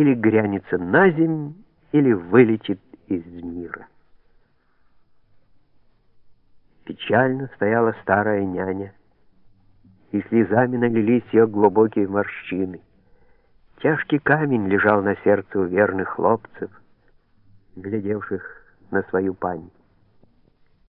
или грянется на земь, или вылетит из мира. Печально стояла старая няня, и слезами налились ее глубокие морщины. Тяжкий камень лежал на сердце у верных хлопцев, глядевших на свою память.